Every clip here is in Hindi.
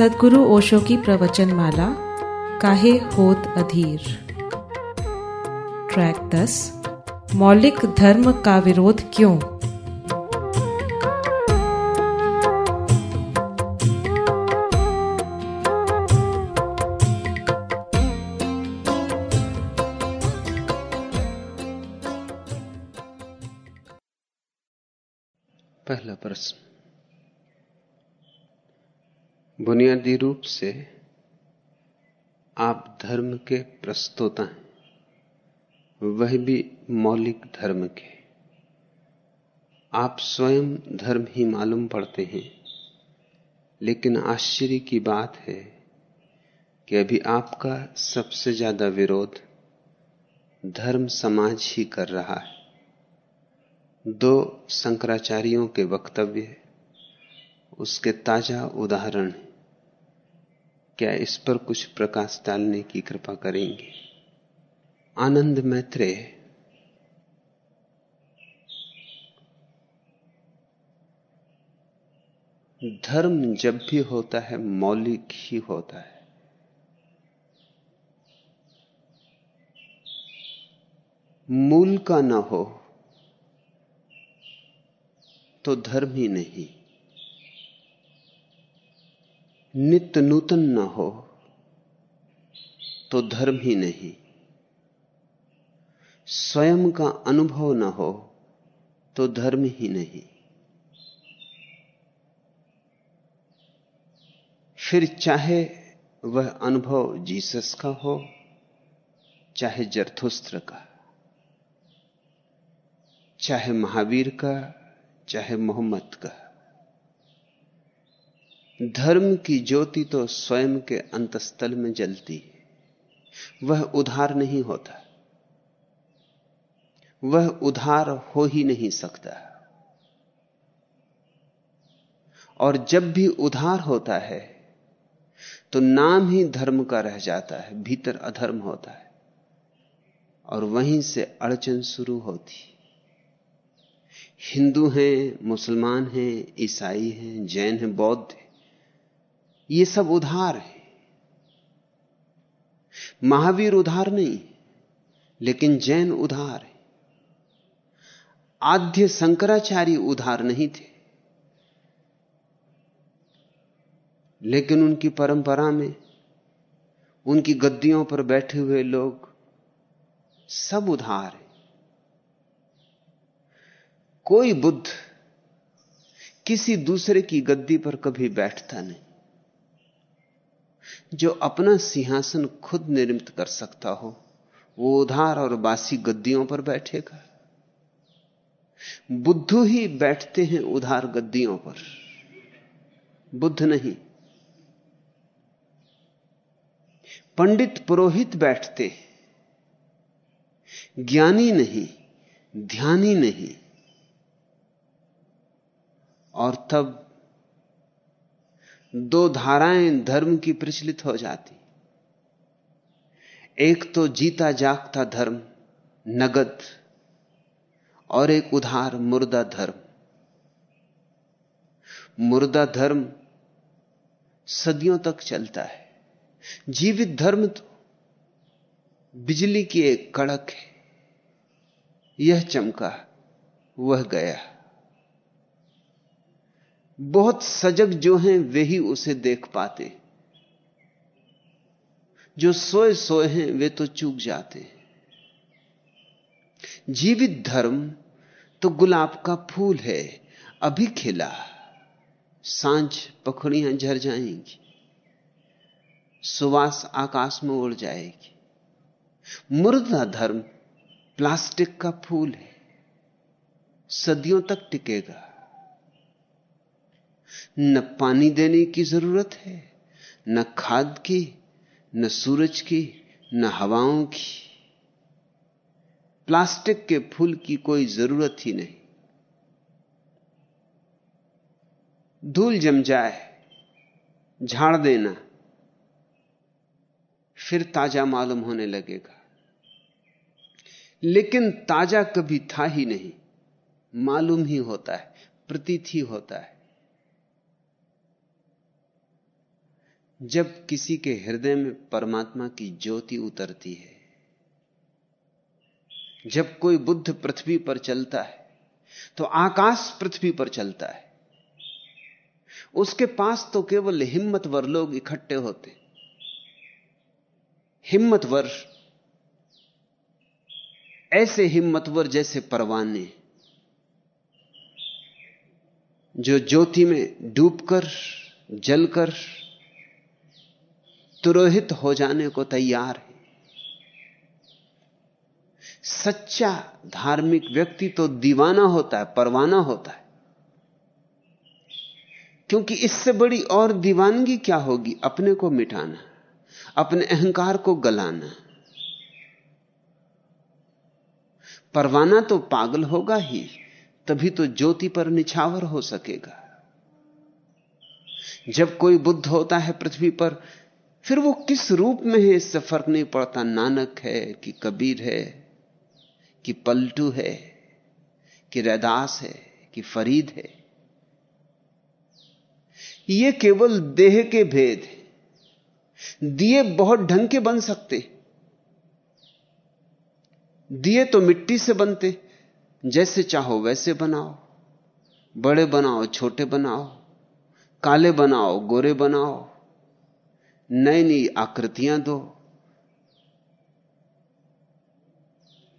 सदगुरु ओशो की प्रवचन माला काहे होत अधीर? ट्रैक दस, मौलिक धर्म का विरोध क्यों? बुनियादी रूप से आप धर्म के प्रस्तोता हैं। वह भी मौलिक धर्म के। आप स्वयं धर्म ही मालूम पड़ते हैं। लेकिन आश्चर्य की बात है कि अभी आपका सबसे ज़्यादा विरोध धर्म समाज ही कर रहा है। दो शंकराचार्यों के वक्तव्य उसके ताज़ा उदाहरण क्या इस पर कुछ प्रकाश डालने की कृपा करेंगे? आनंद मैत्रेय। धर्म जब भी होता है, मौलिक ही होता है। मूल का न हो तो धर्म ही नहीं। नित्य नूतन न हो तो धर्म ही नहीं। स्वयं का अनुभव न हो तो धर्म ही नहीं। फिर चाहे वह अनुभव जीसस का हो, चाहे जरथुस्त्र का, चाहे महावीर का, चाहे मोहम्मद का। धर्म की ज्योति तो स्वयं के अंतस्थल में जलती है। वह उधार नहीं होता। वह उधार हो ही नहीं सकता। और जब भी उधार होता है तो नाम ही धर्म का रह जाता है, भीतर अधर्म होता है। और वहीं से अड़चन शुरू होती। हिंदू हैं, मुसलमान हैं, ईसाई हैं, जैन हैं, बौद्ध हैं। ये सब उधार है। महावीर उधार नहीं, लेकिन जैन उधार है। आद्य शंकराचार्य उधार नहीं थे, लेकिन उनकी परंपरा में, उनकी गद्दियों पर बैठे हुए लोग सब उधार है। कोई बुद्ध किसी दूसरे की गद्दी पर कभी बैठता नहीं। जो अपना सिंहासन खुद निर्मित कर सकता हो, वो उधार और बासी गद्दियों पर बैठेगा। बुद्ध ही बैठते हैं उधार गद्दियों पर। बुद्ध नहीं। पंडित पुरोहित बैठते ज्ञानी नहीं, ध्यानी नहीं। और तब दो धाराएँ धर्म की प्रचलित हो जाती। एक तो जीता जागता धर्म, नगद, और एक उधार, मुर्दा धर्म। मुर्दा धर्म सदियों तक चलता है। जीवित धर्म तो बिजली की एक कड़क है। यह चमका, वह गया। बहुत सजग जो हैं, वे ही उसे देख पाते। जो सोए सोए हैं, वे तो चूक जाते। जीवित धर्म तो गुलाब का फूल है, अभी खिला। साँझ पखड़ियाँ झर जाएँगी, सुवास आकाश में उड़ जाएगी। मुर्दा धर्म प्लास्टिक का फूल है, सदियों तक टिकेगा। न पानी देने की ज़रूरत है, न खाद की, न सूरज की, न हवाओं की। प्लास्टिक के फूल की कोई ज़रूरत ही नहीं। धूल जम जाए, झाड़ देना, फिर ताज़ा मालूम होने लगेगा। लेकिन ताज़ा कभी था ही नहीं, मालूम ही होता है, प्रतीत ही होता है। जब किसी के हृदय में परमात्मा की ज्योति उतरती है, जब कोई बुद्ध पृथ्वी पर चलता है तो आकाश पृथ्वी पर चलता है। उसके पास तो केवल हिम्मतवर लोग इकट्ठे होते। हिम्मतवर, ऐसे हिम्मतवर जैसे परवाने, जो ज्योति में डूबकर, जलकर तुरोहित हो जाने को तैयार है। सच्चा धार्मिक व्यक्ति तो दीवाना होता है, परवाना होता है। क्योंकि इससे बड़ी और दीवानगी क्या होगी? अपने को मिटाना, अपने अहंकार को गलाना। परवाना तो पागल होगा ही, तभी तो ज्योति पर निछावर हो सकेगा। जब कोई बुद्ध होता है पृथ्वी पर फिर वो किस रूप में है इससे फ़र्क नहीं पड़ता। नानक है कि कबीर है, कि पलटू है, कि रैदास है, कि फरीद है। ये केवल देह के भेद है। दिए बहुत ढंग के बन सकते दिए तो मिट्टी से बनते जैसे चाहो वैसे बनाओ। बड़े बनाओ, छोटे बनाओ। काले बनाओ, गोरे बनाओ। नई नई आकृतियाँ दो।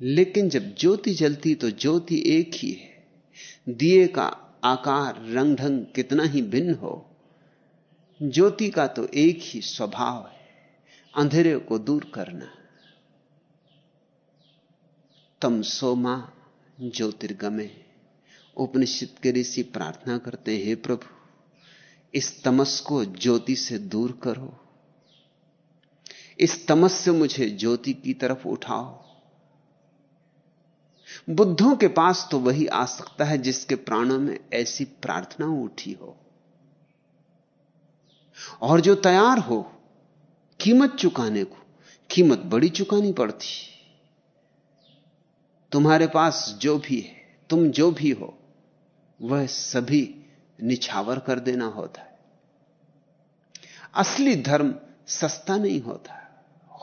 लेकिन जब ज्योति जलती तो ज्योति एक ही है। दिए का आकार रंग ढंग कितना ही भिन्न हो, ज्योति का तो एक ही स्वभाव है। अंधेरे को दूर करना। तम सोमा ज्योतिर्गमे। उपनिषद के ऋषि प्रार्थना करते हैं प्रभु, इस तमस को ज्योति से दूर करो। इस तमस से मुझे ज्योति की तरफ़ उठाओ। बुद्धों के पास तो वही आ सकता है जिसके प्राणों में ऐसी प्रार्थना उठी हो। और जो तैयार हो, कीमत चुकाने को, कीमत बड़ी चुकानी पड़ती। तुम्हारे पास जो भी है, तुम जो भी हो, वह सभी निछावर कर देना होता है। असली धर्म सस्ता नहीं होता।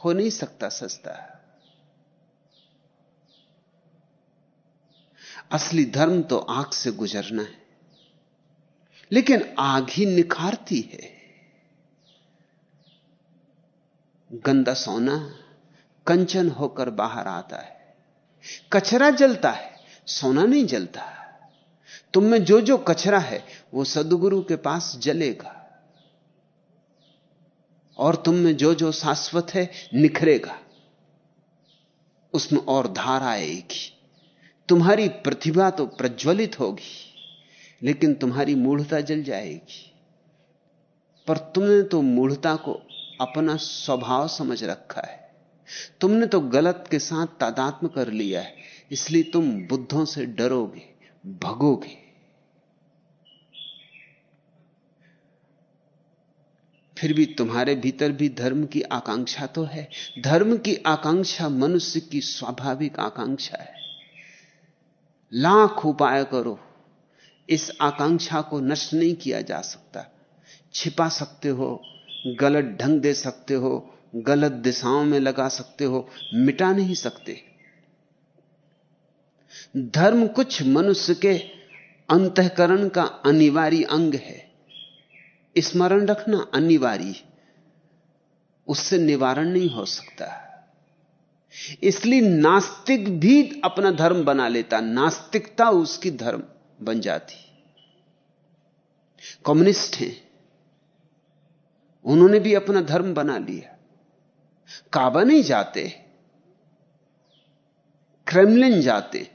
हो नहीं सकता सस्ता। असली धर्म तो आँख से गुजरना है, लेकिन आग ही निखारती है। गंदा सोना, कंचन होकर बाहर आता है। कचरा जलता है, सोना नहीं जलता। तुम में जो जो कचरा है, वो सदगुरु के पास जलेगा। और तुम में जो जो शाश्वत है, निखरेगा। उसमें और धार आएगी। तुम्हारी प्रतिभा तो प्रज्वलित होगी, लेकिन तुम्हारी मूढ़ता जल जाएगी। पर तुमने तो मूढ़ता को अपना स्वभाव समझ रखा है। तुमने तो गलत के साथ तादात्म कर लिया है, इसलिए तुम बुद्धों से डरोगे, भगोगे। फिर भी तुम्हारे भीतर भी धर्म की आकांक्षा तो है। धर्म की आकांक्षा मनुष्य की स्वाभाविक आकांक्षा है। लाख उपाय करो। इस आकांक्षा को नष्ट नहीं किया जा सकता। छिपा सकते हो, गलत ढंग दे सकते हो, गलत दिशाओं में लगा सकते हो, मिटा नहीं सकते। धर्म कुछ मनुष्य के अंतकरण का अनिवार्य अंग है। स्मरण रखना अनिवार्य उससे निवारण नहीं हो सकता। इसलिए नास्तिक भी अपना धर्म बना लेता, नास्तिकता उसकी धर्म बन जाती। कम्युनिस्ट हैं। उन्होंने भी अपना धर्म बना लिया। काबा नहीं जाते। क्रेमलिन जाते।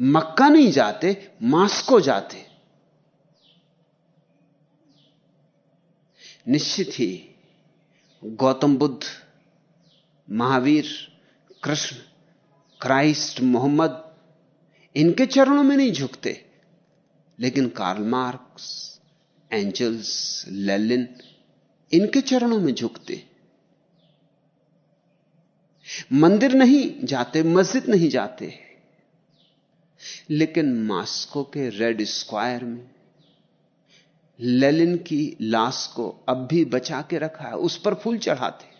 मक्का नहीं जाते, मास्को जाते। निश्चित ही गौतम बुद्ध, महावीर, कृष्ण, क्राइस्ट, मोहम्मद, इनके चरणों में नहीं झुकते। लेकिन कार्ल मार्क्स एंजल्स लेलिन इनके चरणों में झुकते। मंदिर नहीं जाते, मस्जिद नहीं जाते। लेकिन मास्को के रेड स्क्वायर में लेलिन की लाश को अब भी बचा के रखा है, उस पर फूल चढ़ाते।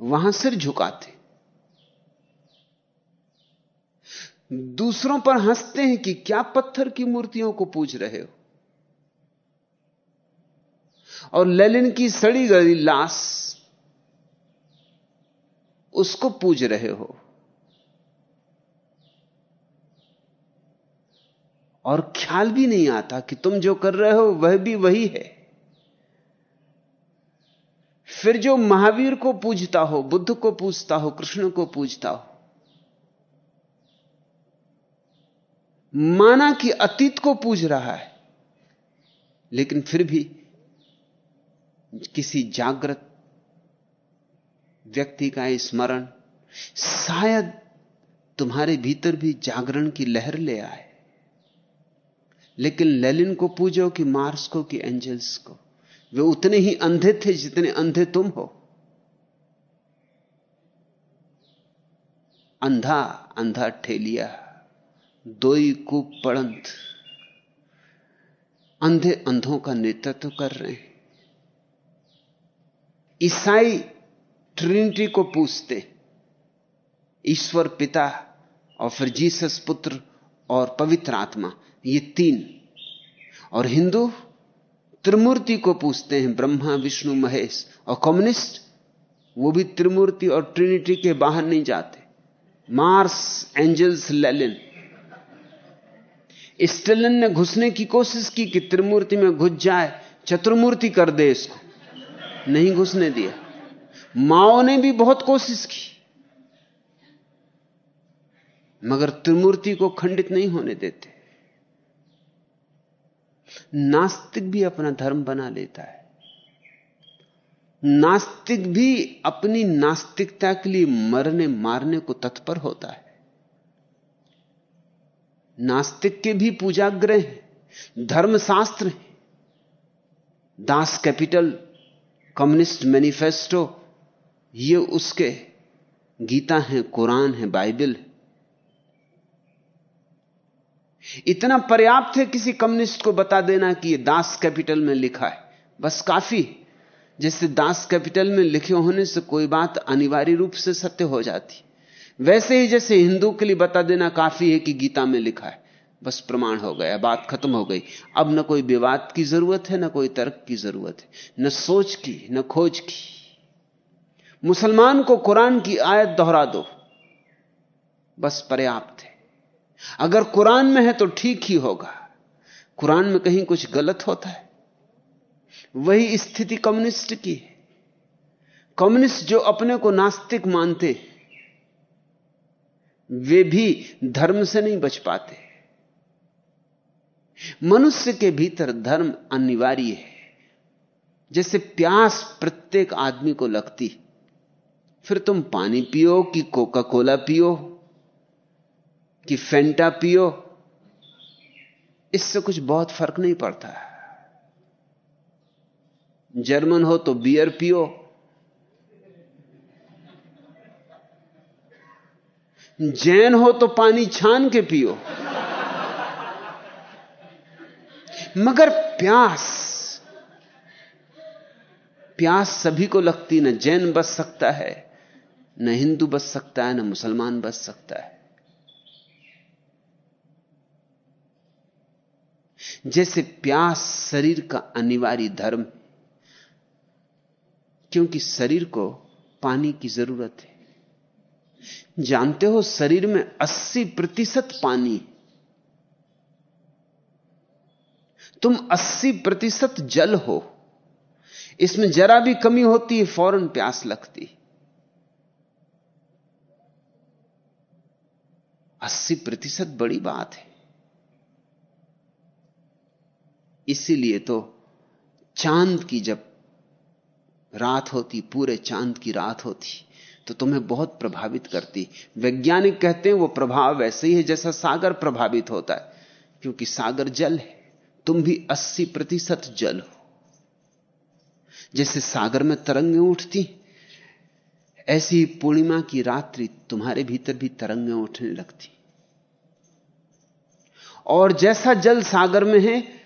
वहाँ सिर झुकाते। दूसरों पर हँसते हैं कि क्या पत्थर की मूर्तियों को पूज रहे हो। और ललिन की सड़ी गई लाश, उसको पूज रहे हो। और ख्याल भी नहीं आता कि तुम जो कर रहे हो वह भी वही है। फिर जो महावीर को पूजता हो, बुद्ध को पूजता हो, कृष्ण को पूजता हो, माना कि अतीत को पूज रहा है, लेकिन फिर भी किसी जागृत व्यक्ति का स्मरण शायद तुम्हारे भीतर भी जागरण की लहर ले आए। लेकिन लेलिन को पूजो कि मार्स को, कि एंजल्स को। वे उतने ही अंधे थे जितने अंधे तुम हो। अंधा अंधा ठेलिया, दोई कूप पड़ंत। अंधे अंधों का नेतृत्व कर रहे हैं। ईसाई ट्रिनिटी को पूछते ईश्वर पिता और फिर जीसस पुत्र और पवित्र आत्मा, ये तीन। और हिंदू त्रिमूर्ति को पूछते हैं, ब्रह्मा, विष्णु, महेश। और कम्युनिस्ट, वो भी त्रिमूर्ति और ट्रिनिटी के बाहर नहीं जाते। Mars, angels, लेलिन। स्टेलिन ने घुसने की कोशिश की कि त्रिमूर्ति में घुस जाए, चतुर्मूर्ति कर दे इसको। नहीं घुसने दिया। माओ ने भी बहुत कोशिश की। मगर त्रिमूर्ति को खंडित नहीं होने देते। नास्तिक भी अपना धर्म बना लेता है। नास्तिक भी अपनी नास्तिकता के लिए मरने मारने को तत्पर होता है। नास्तिक के भी पूजाग्रह हैं, धर्मशास्त्र हैं। दास कैपिटल, कम्युनिस्ट मैनिफेस्टो, ये उसके गीता है, कुरान है, बाइबल है। इतना पर्याप्त है किसी कम्युनिस्ट को बता देना कि यह दास कैपिटल में लिखा है। बस काफ़ी। जैसे दास कैपिटल में लिखे होने से कोई बात अनिवार्य रूप से सत्य हो जाती। वैसे ही जैसे हिंदू के लिए बता देना काफ़ी है कि गीता में लिखा है। बस प्रमाण हो गया, बात खत्म हो गई। अब न कोई विवाद की ज़रूरत है, न कोई तर्क की ज़रूरत है। न सोच की, न खोज की। मुसलमान को कुरान की आयत दोहरा दो। बस पर्याप्त है। अगर कुरान में है तो ठीक ही होगा। कुरान में कहीं कुछ गलत होता है। वही स्थिति कम्युनिस्ट की है। कम्युनिस्ट जो अपने को नास्तिक मानते वे भी धर्म से नहीं बच पाते। मनुष्य के भीतर धर्म अनिवार्य है। जैसे प्यास प्रत्येक आदमी को लगती फिर तुम पानी पियो कि कोका कोला पियो। कि फेंटा पियो, इससे कुछ बहुत फ़र्क नहीं पड़ता। जर्मन हो तो बियर पियो। जैन हो तो पानी छान के पियो। मगर प्यास प्यास सभी को लगती, न जैन बच सकता है, न हिंदू बच सकता है, न मुसलमान बच सकता है। जैसे प्यास शरीर का अनिवार्य धर्म क्योंकि शरीर को पानी की ज़रूरत है। जानते हो, शरीर में 80 प्रतिशत पानी तुम 80 प्रतिशत जल हो। इसमें जरा भी कमी होती है, फ़ौरन प्यास लगती अस्सी प्रतिशत बड़ी बात है। इसीलिए तो चाँद की जब रात होती, पूरे चाँद की रात होती तो तुम्हें बहुत प्रभावित करती। वैज्ञानिक कहते हैं वो प्रभाव वैसे ही है जैसा सागर प्रभावित होता है, क्योंकि सागर जल है। तुम भी 80 प्रतिशत जल हो। जैसे सागर में तरंगें उठती, ऐसी पूर्णिमा की रात्रि तुम्हारे भीतर भी तरंगें उठने लगती। और जैसा जल सागर में है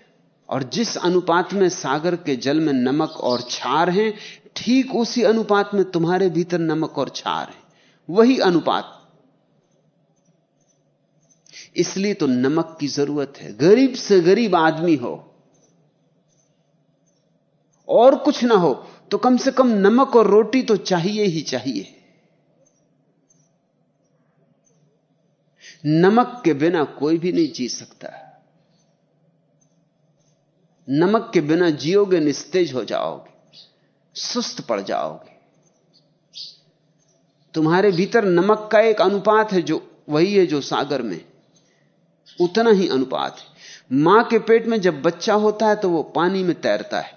और जिस अनुपात में सागर के जल में नमक और क्षार है, ठीक उसी अनुपात में तुम्हारे भीतर नमक और क्षार है। वही अनुपात। इसलिए तो नमक की ज़रूरत है। गरीब से गरीब आदमी हो और कुछ ना हो तो कम से कम नमक और रोटी तो चाहिए ही चाहिए। नमक के बिना कोई भी नहीं जी सकता। नमक के बिना जियोगे, निस्तेज हो जाओगे, सुस्त पड़ जाओगे। तुम्हारे भीतर नमक का एक अनुपात है जो, वही है जो सागर में। उतना ही अनुपात है। माँ के पेट में जब बच्चा होता है तो वो पानी में तैरता है।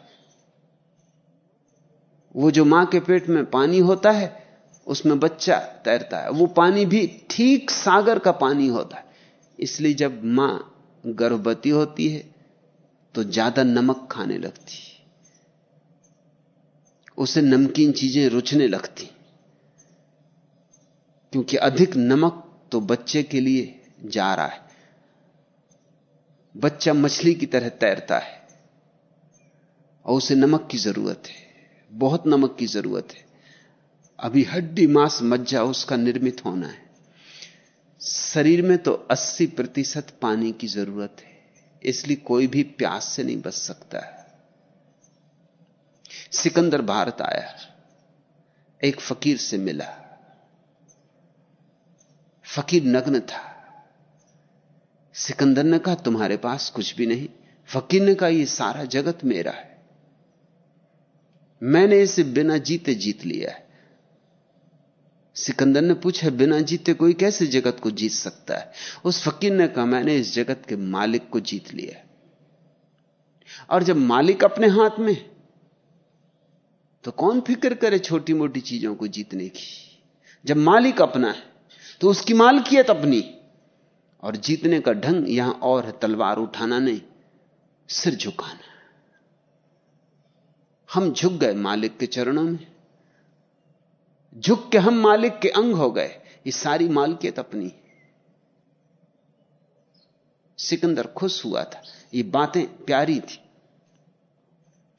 वो जो माँ के पेट में पानी होता है, उसमें बच्चा तैरता है। वो पानी भी ठीक सागर का पानी होता है। इसलिए जब माँ गर्भवती होती है तो ज़्यादा नमक खाने लगती। उसे नमकीन चीज़ें रुचने लगती। क्योंकि अधिक नमक तो बच्चे के लिए जा रहा है। बच्चा मछली की तरह तैरता है। और उसे नमक की ज़रूरत है। बहुत नमक की ज़रूरत है। अभी हड्डी मांस मज्जा उसका निर्मित होना है। शरीर में तो 80 प्रतिशत पानी की ज़रूरत है। इसलिए कोई भी प्यास से नहीं बच सकता है। सिकंदर भारत आया, एक फकीर से मिला। फकीर नग्न था। सिकंदर ने कहा, तुम्हारे पास कुछ भी नहीं। फकीर ने कहा यह सारा जगत मेरा है। मैंने इसे बिना जीते जीत लिया है। सिकंदर ने पूछा, बिना जीते कोई कैसे जगत को जीत सकता है? उस फकीर ने कहा, मैंने इस जगत के मालिक को जीत लिया और जब मालिक अपने हाथ में तो कौन फ़िक्र करे छोटी मोटी चीज़ों को जीतने की? जब मालिक अपना है तो उसकी मालकियत अपनी। और जीतने का ढंग यहाँ और है, तलवार उठाना नहीं, सिर झुकाना। हम झुक गए मालिक के चरणों में। झुक के हम मालिक के अंग हो गए। ये सारी मालकियत अपनी सिकंदर खुश हुआ था। ये बातें प्यारी थी।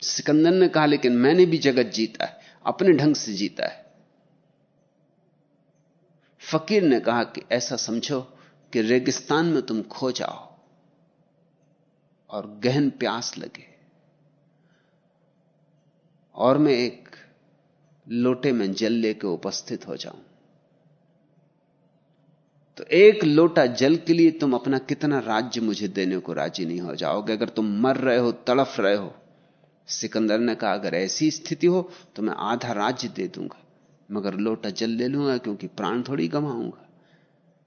सिकंदर ने कहा, लेकिन मैंने भी जगत जीता है। अपने ढंग से जीता है। फकीर ने कहा कि ऐसा समझो कि रेगिस्तान में तुम खो जाओ और गहन प्यास लगे। और मैं एक लोटे में जल लेकर उपस्थित हो जाऊँ। तो एक लोटा जल के लिए तुम अपना कितना राज्य मुझे देने को राज़ी नहीं हो जाओगे? अगर तुम मर रहे हो, तड़फ रहे हो, सिकंदर ने कहा, अगर ऐसी स्थिति हो तो मैं आधा राज्य दे दूँगा। मगर लोटा जल ले लूँगा क्योंकि प्राण थोड़ी गंवाऊँगा।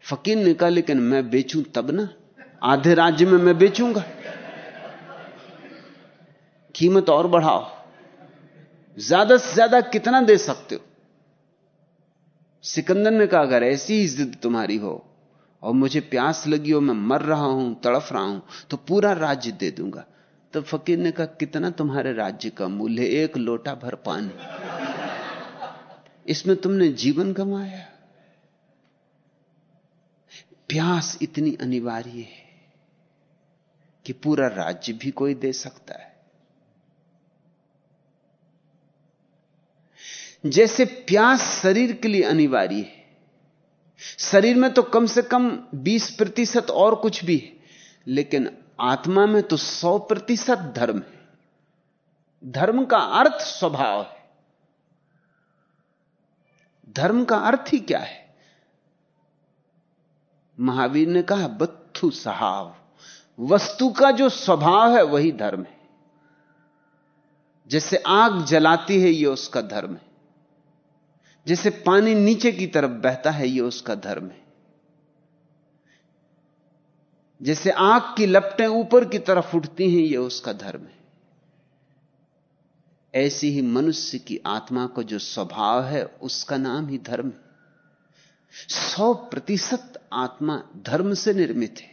फकीर ने कहा, लेकिन मैं बेचूं तब ना? आधे राज्य में मैं बेचूँगा? कीमत और बढ़ाओ। ज़्यादा से ज़्यादा कितना दे सकते हो? सिकंदर ने कहा, अगर ऐसी ही जिद तुम्हारी हो और मुझे प्यास लगी हो, मैं मर रहा हूँ, तड़फ रहा हूँ तो पूरा राज्य दे दूँगा। तो फकीर ने कहा, कितना तुम्हारे राज्य का मूल्य एक लोटा भर पानी। इसमें तुमने जीवन गंवाया। प्यास इतनी अनिवार्य है कि पूरा राज्य भी कोई दे सकता है। जैसे प्यास शरीर के लिए अनिवार्य है। शरीर में तो कम से कम 20 प्रतिशत और कुछ भी है, लेकिन आत्मा में तो 100 प्रतिशत धर्म है। धर्म का अर्थ स्वभाव है। धर्म का अर्थ ही क्या है? महावीर ने कहा, बत्थु सहाव। वस्तु का जो स्वभाव है, वही धर्म है। जैसे आग जलाती है यह उसका धर्म है। जैसे पानी नीचे की तरफ़ बहता है यह उसका धर्म है। जैसे आग की लपटें ऊपर की तरफ़ उठती हैं यह उसका धर्म है। ऐसी ही मनुष्य की आत्मा का जो स्वभाव है, उसका नाम ही धर्म सौ प्रतिशत आत्मा धर्म से निर्मित है।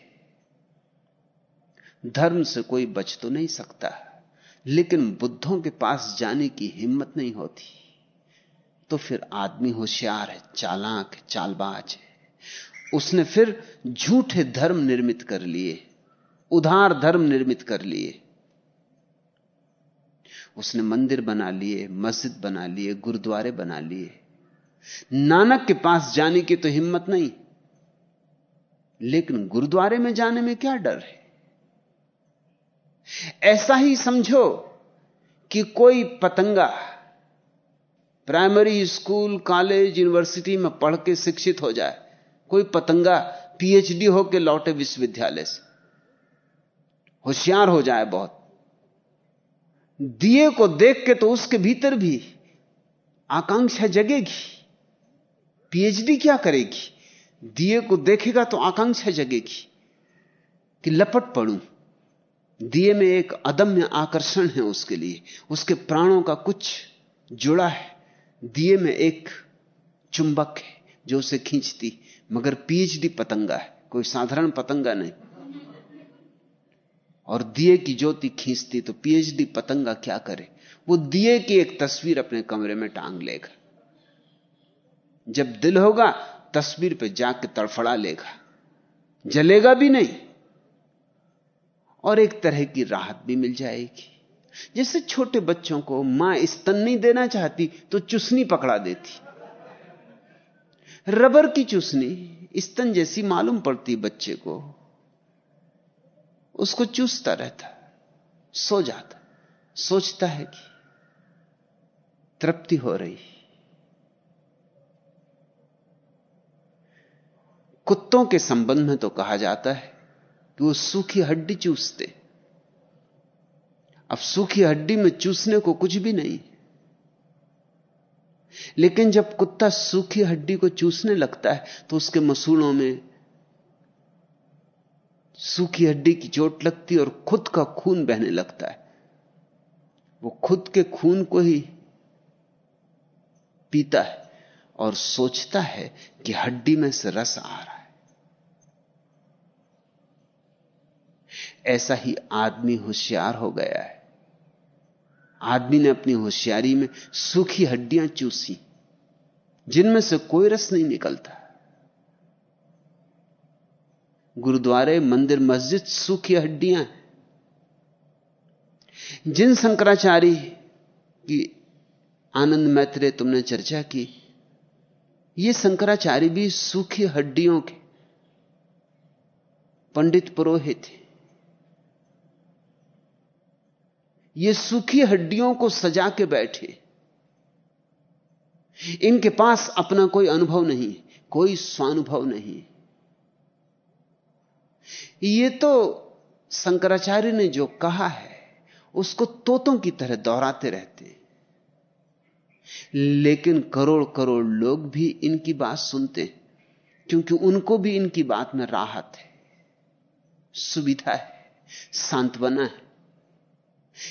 धर्म से कोई बच तो नहीं सकता, लेकिन बुद्धों के पास जाने की हिम्मत नहीं होती। तो फिर आदमी होशियार है, चालाक है, चालबाज है। उसने फिर झूठे धर्म निर्मित कर लिए, उधार धर्म निर्मित कर लिए। उसने मंदिर बना लिए, मस्जिद बना लिए, गुरुद्वारे बना लिए। नानक के पास जाने की तो हिम्मत नहीं। लेकिन गुरुद्वारे में जाने में क्या डर है? ऐसा ही समझो कि कोई पतंगा प्राइमरी स्कूल, कॉलेज, यूनिवर्सिटी में पढ़ के शिक्षित हो जाए। कोई पतंगा पीएचडी होकर लौटे विश्वविद्यालय से। होशियार हो जाए बहुत। दिए को देख के तो उसके भीतर भी आकांक्षा जगेगी। पीएचडी क्या करेगी? दिए को देखेगा तो आकांक्षा जगेगी कि लपट पड़ू। दिए में एक अदम्य आकर्षण है उसके लिए। उसके प्राणों का कुछ जुड़ा है। दिए में एक चुंबक है जो उसे खींचती, मगर पीएचडी पतंगा है, कोई साधारण पतंगा नहीं। और दिए की ज्योति खींचती तो पीएचडी पतंगा क्या करे? वो दिए की एक तस्वीर अपने कमरे में टांग लेगा। जब दिल होगा, तस्वीर पे जाके तड़फड़ा लेगा। जलेगा भी नहीं, और एक तरह की राहत भी मिल जाएगी। जैसे छोटे बच्चों को माँ स्तन नहीं देना चाहती तो चुसनी पकड़ा देती। रबर की चुसनी, स्तन जैसी मालूम पड़ती बच्चे को। उसको चूसता रहता, सो जाता, सोचता है कि तृप्ति हो रही। कुत्तों के संबंध में तो कहा जाता है कि वो सूखी हड्डी चूसते। अब सूखी हड्डी में चूसने को कुछ भी नहीं। लेकिन जब कुत्ता सूखी हड्डी को चूसने लगता है तो उसके मसूड़ों में सूखी हड्डी की चोट लगती और खुद का खून बहने लगता है। वो खुद के खून को ही पीता है और सोचता है कि हड्डी में से रस आ रहा है। ऐसा ही आदमी होशियार हो गया है। आदमी ने अपनी होशियारी में सूखी हड्डियाँ चूसी, जिनमें से कोई रस नहीं निकलता। गुरुद्वारे, मंदिर, मस्जिद सूखी हड्डियाँ जिन शंकराचार्य की आनंद मैत्रे तुमने चर्चा की, ये शंकराचार्य भी सूखी हड्डियों के पंडित पुरोहित थे। ये सूखी हड्डियों को सजा के बैठे। इनके पास अपना कोई अनुभव नहीं, कोई स्वानुभव नहीं। ये तो शंकराचार्य ने जो कहा है, उसको तोतों की तरह दोहराते रहते। लेकिन करोड़ करोड़ लोग भी इनकी बात सुनते क्योंकि उनको भी इनकी बात में राहत है, सुविधा है, सांत्वना है।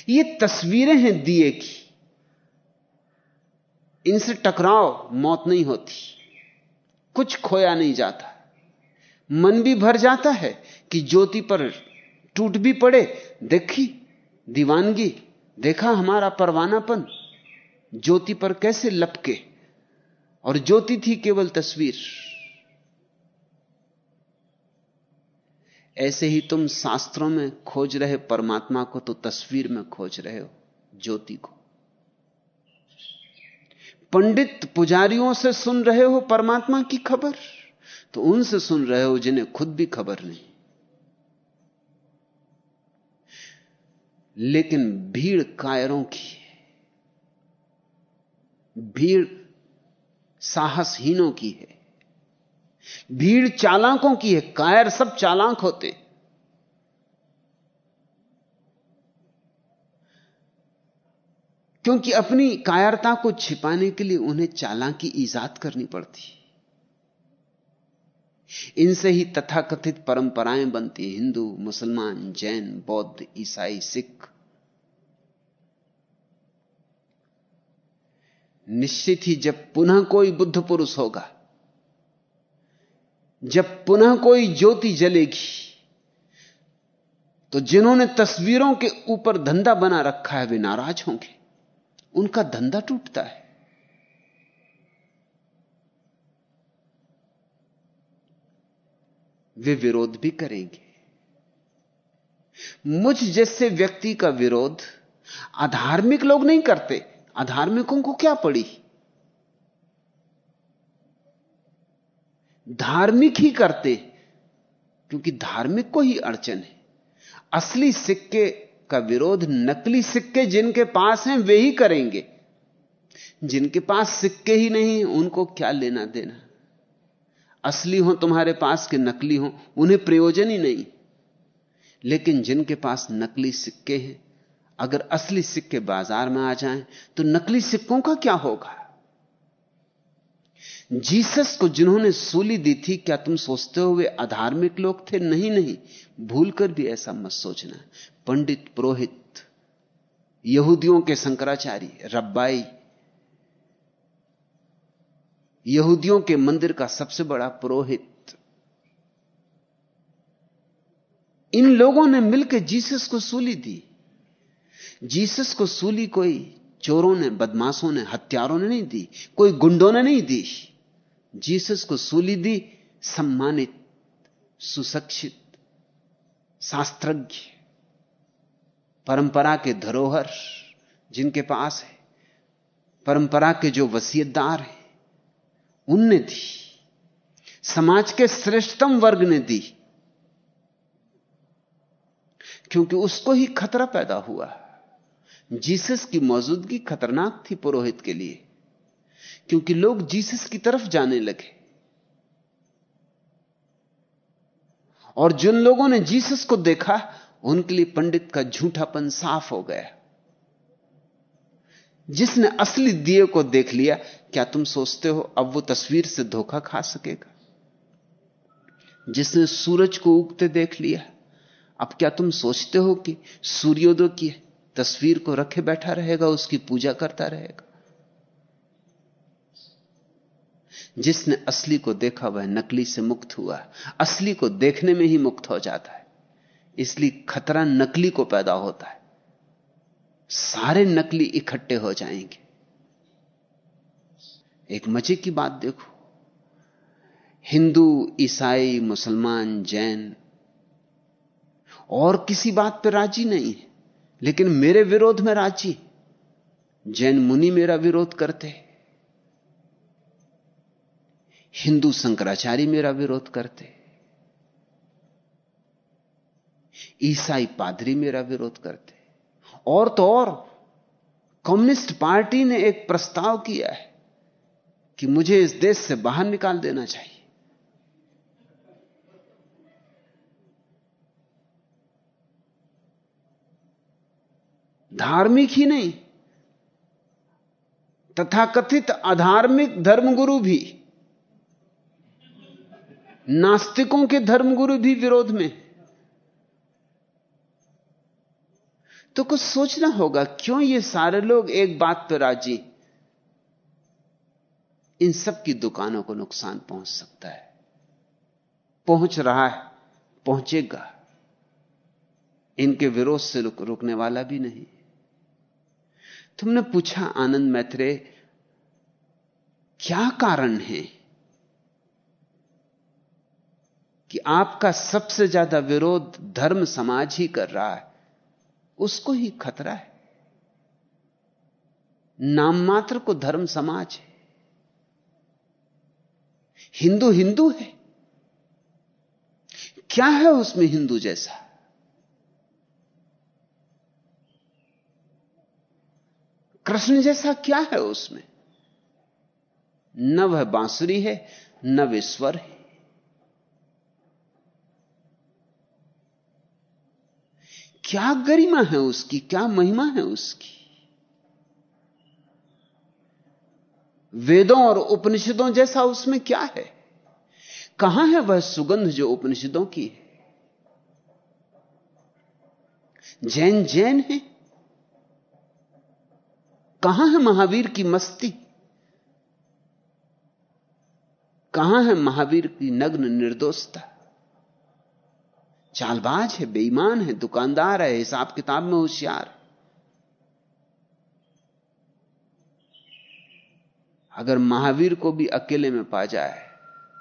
ये तस्वीरें हैं दिए की। इनसे टकराव मौत नहीं होती। कुछ खोया नहीं जाता। मन भी भर जाता है कि ज्योति पर टूट भी पड़े। देखी, दीवानगी, देखा हमारा परवानापन। ज्योति पर कैसे लपके? और ज्योति थी केवल तस्वीर। ऐसे ही तुम शास्त्रों में खोज रहे परमात्मा को तो तस्वीर में खोज रहे हो, ज्योति को। पंडित पुजारियों से सुन रहे हो परमात्मा की खबर तो उनसे सुन रहे हो जिन्हें खुद भी खबर नहीं। लेकिन भीड़ कायरों की है। भीड़ साहसहीनों की है। भीड़ चालाकों की है, कायर सब चालाक होते। क्योंकि अपनी कायरता को छिपाने के लिए उन्हें चालाकी ईजाद करनी पड़ती। इनसे ही तथाकथित परंपराएँ बनती हिंदू, मुसलमान, जैन, बौद्ध, ईसाई, सिख। निश्चित ही जब पुनः कोई बुद्ध पुरुष होगा जब पुनः कोई ज्योति जलेगी तो जिन्होंने तस्वीरों के ऊपर धंधा बना रखा है, वे नाराज़ होंगे। उनका धंधा टूटता है। वे विरोध भी करेंगे। मुझ जैसे व्यक्ति का विरोध अधार्मिक लोग नहीं करते। अधार्मिकों को क्या पड़ी? धार्मिक ही करते, क्योंकि धार्मिक को ही अड़चन है। असली सिक्के का विरोध नकली सिक्के जिनके पास हैं, वे ही करेंगे। जिनके पास सिक्के ही नहीं, उनको क्या लेना देना? असली हो तुम्हारे पास के नकली हो, उन्हें प्रयोजन ही नहीं। लेकिन जिनके पास नकली सिक्के हैं, अगर असली सिक्के बाज़ार में आ जाएँ तो नकली सिक्कों का क्या होगा? जीसस को जिन्होंने सूली दी थी, क्या तुम सोचते हो वे अधार्मिक लोग थे? नहीं नहीं। भूलकर भी ऐसा मत सोचना। पंडित पुरोहित, यहूदियों के शंकराचार्य, रब्बाई, यहूदियों के मंदिर का सबसे बड़ा पुरोहित। इन लोगों ने मिलकर जीसस को सूली दी। जीसस को सूली कोई चोरों ने, बदमाशों ने हत्यारों ने नहीं दी, कोई गुंडों ने नहीं दी। जीसस को सूली दी, सम्मानित, सुशिक्षित, शास्त्रज्ञ, परंपरा के धरोहर जिनके पास है, परंपरा के जो वसीयतदार हैं, उनने दी। समाज के श्रेष्ठतम वर्ग ने दी। क्योंकि उसको ही खतरा पैदा हुआ। जीसस की मौजूदगी खतरनाक थी पुरोहित के लिए, क्योंकि लोग जीसस की तरफ़ जाने लगे। और जिन लोगों ने जीसस को देखा, उनके लिए पंडित का झूठापन साफ़ हो गया। जिसने असली दिए को देख लिया, क्या तुम सोचते हो अब वो तस्वीर से धोखा खा सकेगा? जिसने सूरज को उगते देख लिया, अब क्या तुम सोचते हो कि सूर्योदय की तस्वीर को रखे बैठा रहेगा, उसकी पूजा करता रहेगा। जिसने असली को देखा, वह नकली से मुक्त हुआ असली को देखने में ही मुक्त हो जाता है। इसलिए खतरा नकली को पैदा होता है। सारे नकली इकट्ठे हो जाएँगे। एक मज़े की बात देखो। हिंदू, ईसाई, मुसलमान, जैन, और किसी बात पर राज़ी नहीं है। लेकिन मेरे विरोध में राज़ी। जैन मुनि मेरा विरोध करते। हिंदू शंकराचार्य मेरा विरोध करते। ईसाई पादरी मेरा विरोध करते। और तो और, कम्युनिस्ट पार्टी ने एक प्रस्ताव किया है कि मुझे इस देश से बाहर निकाल देना चाहिए। धार्मिक ही नहीं तथाकथित अधार्मिक धर्मगुरु भी नास्तिकों के धर्मगुरु भी विरोध में। तो कुछ सोचना होगा क्यों ये सारे लोग एक बात पर राज़ी? इन सब की दुकानों को नुकसान पहुँच सकता है। पहुँच रहा है पहुंचेगा। इनके विरोध से रुक, रुकने वाला भी नहीं। तुमने पूछा आनंद मैत्रे, क्या कारण है कि आपका सबसे ज़्यादा विरोध धर्म समाज ही कर रहा है? उसको ही खतरा है। नाम मात्र को धर्म समाज है। हिंदू हिंदू है। क्या है उसमें हिंदू जैसा? कृष्ण जैसा क्या है उसमें? न वह बांसुरी है, न विश्वर है। क्या गरिमा है उसकी, क्या महिमा है उसकी? वेदों और उपनिषदों जैसा उसमें क्या है? कहाँ है वह सुगंध जो उपनिषदों की है? जैन जैन है कहाँ है महावीर की मस्ती? कहाँ है महावीर की नग्न निर्दोषता? चालबाज है, बेईमान है, दुकानदार है, हिसाब किताब में होशियार। अगर महावीर को भी अकेले में पा जाए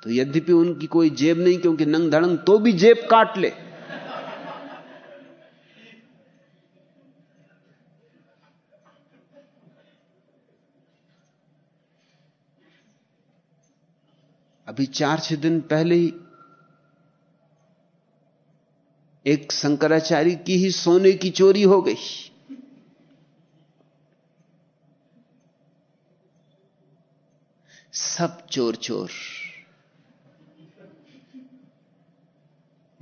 तो यद्यपि उनकी कोई जेब नहीं, क्योंकि नंग धड़ंग तो भी जेब काट ले। अभी चार छह दिन पहले ही एक शंकराचार्य की ही सोने की चोरी हो गई। सब चोर चोर।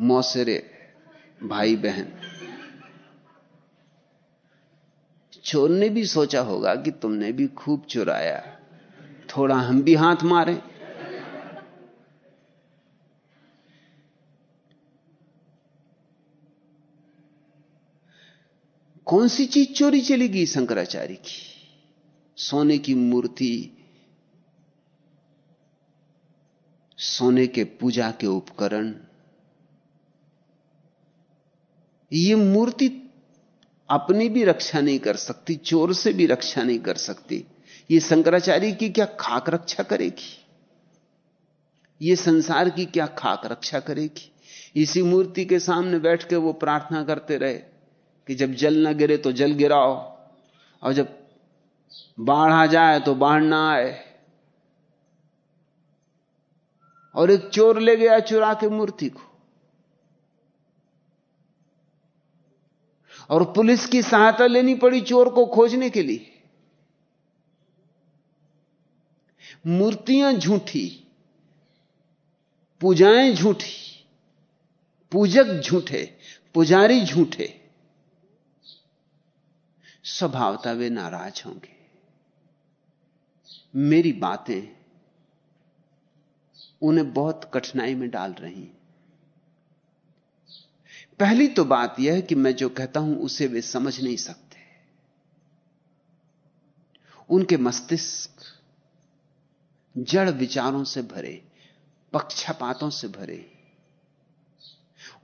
मौसेरे, भाई बहन। चोर ने भी सोचा होगा कि तुमने भी खूब चुराया। थोड़ा हम भी हाथ मारें। कौन सी चीज़ चोरी चली गई शंकराचार्य की? सोने की मूर्ति, सोने के पूजा के उपकरण। ये मूर्ति अपनी भी रक्षा नहीं कर सकती, चोर से भी रक्षा नहीं कर सकती। ये शंकराचार्य की क्या खाक रक्षा करेगी? ये संसार की क्या खाक रक्षा करेगी? इसी मूर्ति के सामने बैठ के वो प्रार्थना करते रहे। कि जब जल ना गिरे तो जल गिराओ। और जब बाढ़ आ जाए तो बाढ़ ना आए। और एक चोर ले गया चुरा के मूर्ति को। और पुलिस की सहायता लेनी पड़ी चोर को खोजने के लिए। मूर्तियाँ झूठी, पूजाएँ झूठी, पूजक झूठे, पुजारी झूठे। स्वभावता वे नाराज़ होंगे। मेरी बातें उन्हें बहुत कठिनाई में डाल रही पहली तो बात यह है कि मैं जो कहता हूँ, उसे वे समझ नहीं सकते। उनके मस्तिष्क जड़ विचारों से भरे, पक्षपातों से भरे।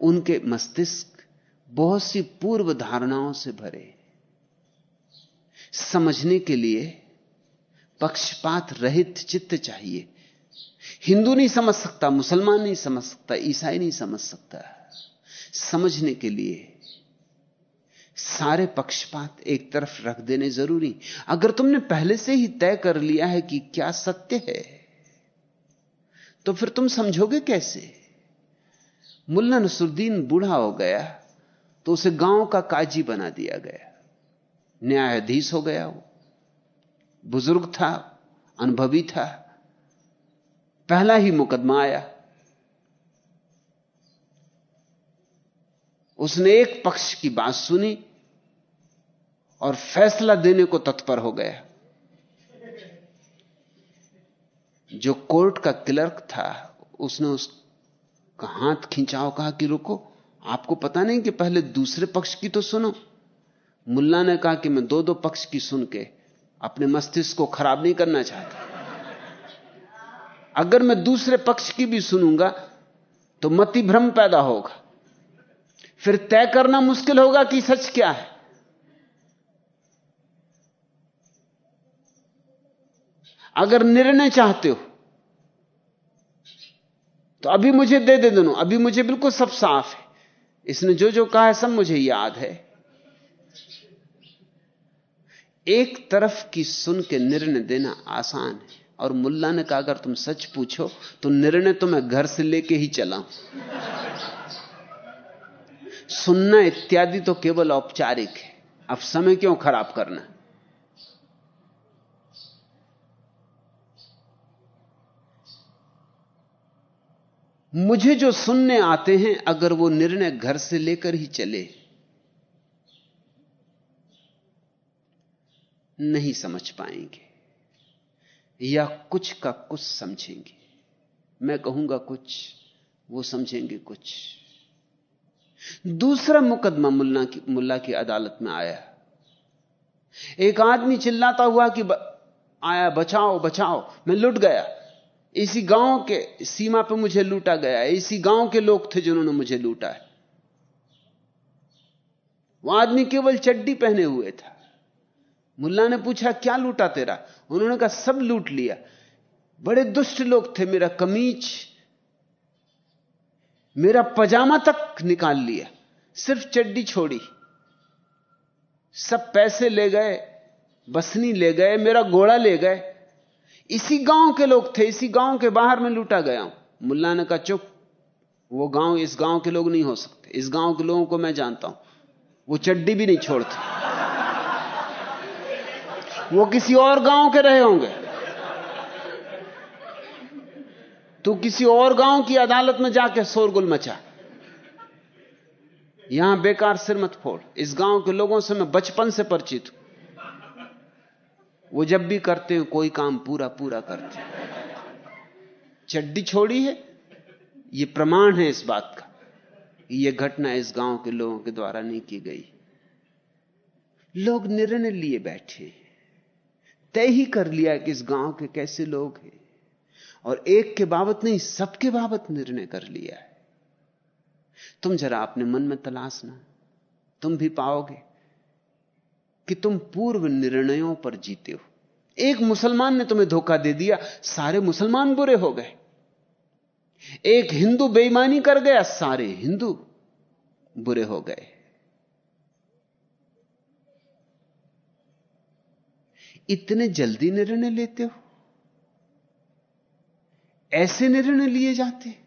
उनके मस्तिष्क बहुत सी पूर्व धारणाओं से भरे। समझने के लिए पक्षपात रहित चित्त चाहिए। हिंदू नहीं समझ सकता, मुसलमान नहीं समझ सकता, ईसाई नहीं समझ सकता। समझने के लिए सारे पक्षपात एक तरफ़ रख देने ज़रूरी। अगर तुमने पहले से ही तय कर लिया है कि क्या सत्य है तो फिर तुम समझोगे कैसे? मुल्ला नसरुद्दीन बूढ़ा हो गया तो उसे गाँव का काजी बना दिया गया। न्यायाधीश हो गया वो। बुज़ुर्ग था, अनुभवी था, पहला ही मुकदमा आया। उसने एक पक्ष की बात सुनी और फैसला देने को तत्पर हो गया। जो कोर्ट का क्लर्क था, उसने उसका हाथ खिंचाओ कहा कि रुको, आपको पता नहीं कि पहले दूसरे पक्ष की तो सुनो। मुल्ला ने कहा कि मैं दो दो पक्ष की सुन के अपने मस्तिष्क को खराब नहीं करना चाहता। अगर मैं दूसरे पक्ष की भी सुनूँगा तो मति भ्रम पैदा होगा। फिर तय करना मुश्किल होगा कि सच क्या है। अगर निर्णय चाहते हो तो अभी मुझे दे दे दोनों। अभी मुझे बिल्कुल सब साफ़ है। इसने जो जो कहा है, सब मुझे याद है। एक तरफ़ की सुन के निर्णय देना आसान है। और मुल्ला ने कहा, अगर तुम सच पूछो तो निर्णय तो मैं घर से लेके ही चला सुनना इत्यादि तो केवल औपचारिक है। अब समय क्यों खराब करना? मुझे जो सुनने आते हैं, अगर वो निर्णय घर से लेकर ही चले नहीं समझ पाएँगे या कुछ का कुछ समझेंगे। मैं कहूँगा कुछ वो समझेंगे कुछ। दूसरा मुकदमा मुल्ला की मुल्ला की अदालत में आया। एक आदमी चिल्लाता हुआ कि ब, आया बचाओ बचाओ मैं लुट गया। इसी गाँव के सीमा पर मुझे लूटा गया इसी गाँव के लोग थे जिन्होंने मुझे लूटा है। वह आदमी केवल चड्डी पहने हुए था। मुल्ला ने पूछा, क्या लूटा तेरा? उन्होंने कहा, सब लूट लिया। बड़े दुष्ट लोग थे मेरा कमीज। मेरा पजामा तक निकाल लिया, सिर्फ़ चड्डी छोड़ी। सब पैसे ले गए, बसनी ले गए, मेरा घोड़ा ले गए। इसी गाँव के लोग थे, इसी गाँव के बाहर में लूटा गया हूँ। मुल्ला ने कहा, चुप, वो गाँव, इस गाँव के लोग नहीं हो सकते। इस गाँव के लोगों को मैं जानता हूँ। वो चड्डी भी नहीं छोड़ते। वो किसी और गाँव के रहे होंगे। तू किसी और गाँव की अदालत में जाके शोरगुल मचा। यहाँ बेकार सिर मत फोड़। इस गाँव के लोगों से मैं बचपन से परिचित हूँ। वो जब भी करते हैं, कोई काम पूरा पूरा करते हैं। चड्डी छोड़ी है? ये प्रमाण है इस बात का ये घटना इस गाँव के लोगों के द्वारा नहीं की गई। लोग निर्णय लिए बैठे तय ही कर लिया कि इस गाँव के कैसे लोग हैं। और एक के बाबत नहीं, सबके बाबत निर्णय कर लिया है। तुम जरा अपने मन में तलाशना तुम भी पाओगे कि तुम पूर्व निर्णयों पर जीते हो। एक मुसलमान ने तुम्हें धोखा दे दिया, सारे मुसलमान बुरे हो गए। एक हिंदू बेईमानी कर गया, सारे हिंदू बुरे हो गए। इतने जल्दी निर्णय लेते हो? ऐसे निर्णय लिए जाते?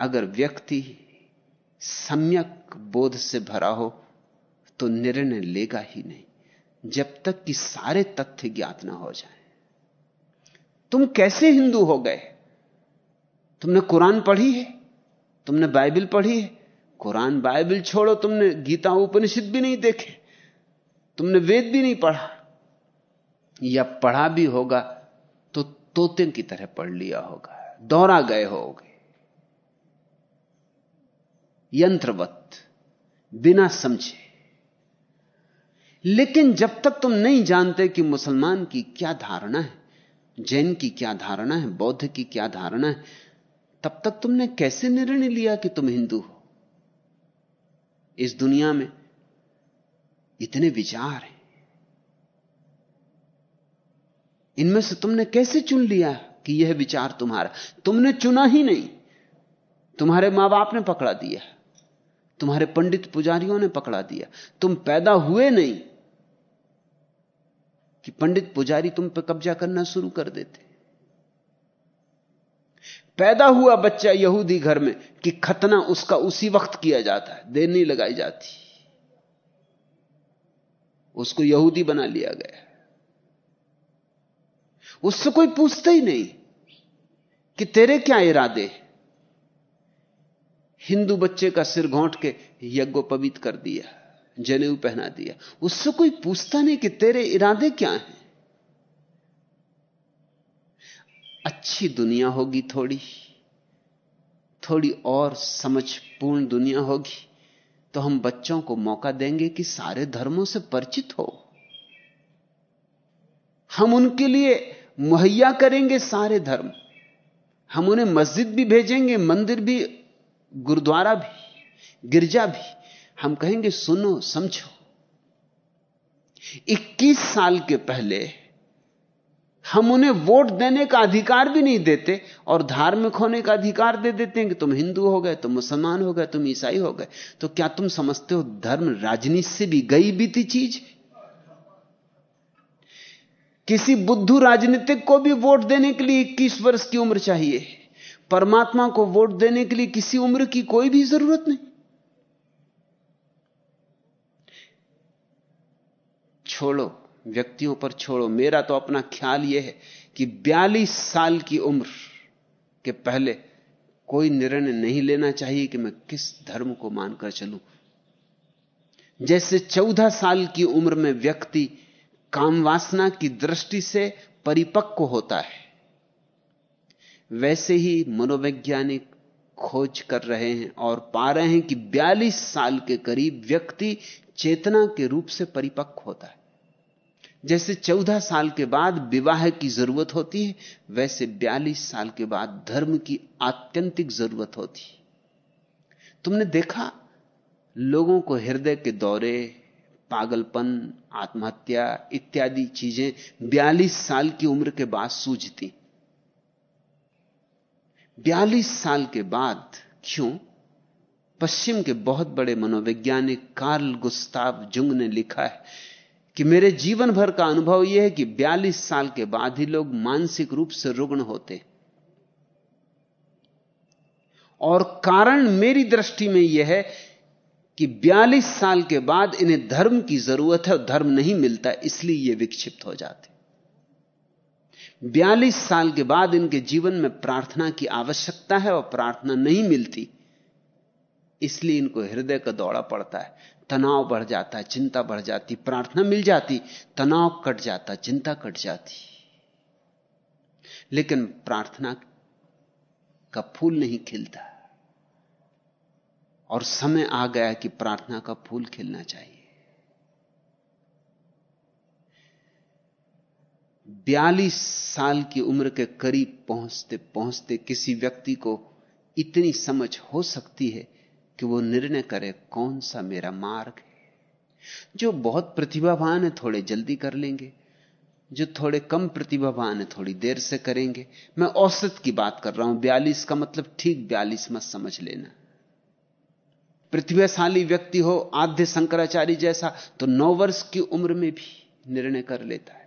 अगर व्यक्ति सम्यक बोध से भरा हो तो निर्णय लेगा ही नहीं, जब तक कि सारे तथ्य ज्ञात ना हो जाए। तुम कैसे हिंदू हो गए? तुमने कुरान पढ़ी है? तुमने बाइबल पढ़ी है? कुरान बाइबल छोड़ो, तुमने गीता उपनिषद भी नहीं देखे, तुमने वेद भी नहीं पढ़ा, या पढ़ा भी होगा तो तोते की तरह पढ़ लिया होगा, दोहरा गए होगे। यंत्रवत, बिना समझे। लेकिन जब तक तुम नहीं जानते कि मुसलमान की क्या धारणा है, जैन की क्या धारणा है, बौद्ध की क्या धारणा है, तब तक तुमने कैसे निर्णय लिया कि तुम हिंदू हो? इस दुनिया में इतने विचार हैं। इनमें से तुमने कैसे चुन लिया कि यह विचार तुम्हारा? तुमने चुना ही नहीं। तुम्हारे माँ बाप ने पकड़ा दिया। तुम्हारे पंडित पुजारियों ने पकड़ा दिया। तुम पैदा हुए नहीं कि पंडित पुजारी तुम पर कब्जा करना शुरू कर देते। पैदा हुआ बच्चा यहूदी घर में कि खतना उसका उसी वक्त किया जाता है, देर नहीं लगाई जाती। उसको यहूदी बना लिया गया। उससे कोई पूछता ही नहीं कि तेरे क्या इरादे हिंदू बच्चे का सिर घोंट के यज्ञोपवीत कर दिया, जनेऊ पहना दिया। उससे कोई पूछता नहीं कि तेरे इरादे क्या हैं? अच्छी दुनिया होगी थोड़ी थोड़ी और समझपूर्ण दुनिया होगी तो हम बच्चों को मौका देंगे कि सारे धर्मों से परिचित हो। हम उनके लिए मुहैया करेंगे सारे धर्म। हम उन्हें मस्जिद भी भेजेंगे, मंदिर भी, गुरुद्वारा भी, गिरजा भी। हम कहेंगे, सुनो, समझो 21 साल के पहले हम उन्हें वोट देने का अधिकार भी नहीं देते और धार्मिक होने का अधिकार दे देते हैं कि तुम हिंदू हो गए, तुम मुसलमान हो गए, तुम ईसाई हो गए। तो क्या तुम समझते हो धर्म राजनीति से भी गई बीती चीज़? किसी बुद्धू राजनीतिक को भी वोट देने के लिए 21 वर्ष की उम्र चाहिए। परमात्मा को वोट देने के लिए किसी उम्र की कोई भी ज़रूरत नहीं। छोड़ो। व्यक्तियों पर छोड़ो। मेरा तो अपना ख्याल यह है कि 42 साल की उम्र के पहले कोई निर्णय नहीं लेना चाहिए कि मैं किस धर्म को मानकर चलूँ। जैसे 14 साल की उम्र में व्यक्ति काम वासना की दृष्टि से परिपक्व होता है, वैसे ही मनोवैज्ञानिक खोज कर रहे हैं और पा रहे हैं कि 42 साल के करीब व्यक्ति चेतना के रूप से परिपक्व होता है। जैसे 14 साल के बाद विवाह की ज़रूरत होती है, वैसे 42 साल के बाद धर्म की आत्यंतिक ज़रूरत होती है। तुमने देखा लोगों को हृदय के दौरे, पागलपन, आत्महत्या इत्यादि चीज़ें 42 साल की उम्र के बाद सूझती। 42 साल के बाद, क्यों? पश्चिम के बहुत बड़े मनोवैज्ञानिक कार्ल गुस्ताव जुंग ने लिखा है कि मेरे जीवन भर का अनुभव यह है कि 42 साल के बाद ही लोग मानसिक रूप से रुग्ण होते और कारण मेरी दृष्टि में यह है कि 42 साल के बाद इन्हें धर्म की ज़रूरत है और धर्म नहीं मिलता, इसलिए ये विक्षिप्त हो जाते 42 साल के बाद इनके जीवन में प्रार्थना की आवश्यकता है और प्रार्थना नहीं मिलती, इसलिए इनको हृदय का दौड़ा पड़ता है। तनाव बढ़ जाता चिंता बढ़ जाती, प्रार्थना मिल जाती, तनाव कट जाता, चिंता कट जाती। लेकिन प्रार्थना का फूल नहीं खिलता। और समय आ गया कि प्रार्थना का फूल खिलना चाहिए। बयालीस साल की उम्र के करीब पहुँचते पहुँचते किसी व्यक्ति को इतनी समझ हो सकती है कि वो निर्णय करे कौन सा मेरा मार्ग है। जो बहुत प्रतिभावान है, थोड़े जल्दी कर लेंगे। जो थोड़े कम प्रतिभावान है, थोड़ी देर से करेंगे। मैं औसत की बात कर रहा हूँ, बयालीस का मतलब ठीक बयालीस मत समझ लेना। प्रतिभाशाली व्यक्ति हो, आद्य शंकराचार्य जैसा तो नौ वर्ष की उम्र में भी निर्णय कर लेता है।